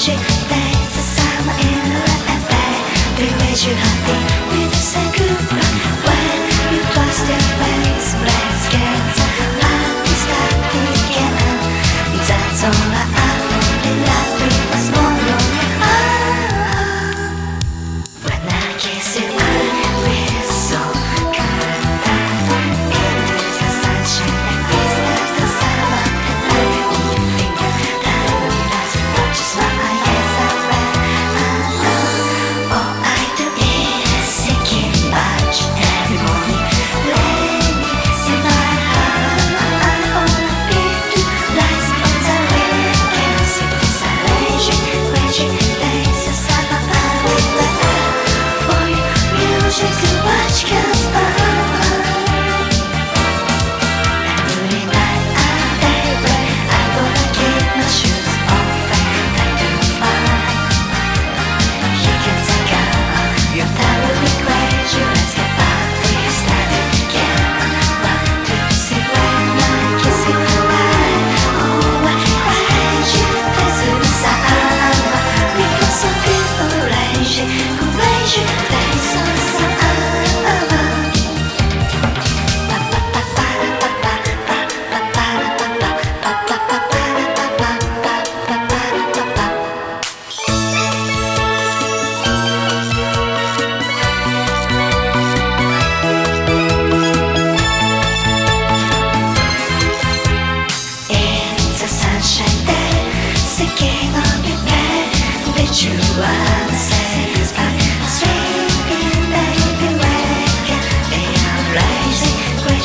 magic day, the summer in the life and day. We wish you happy.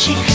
She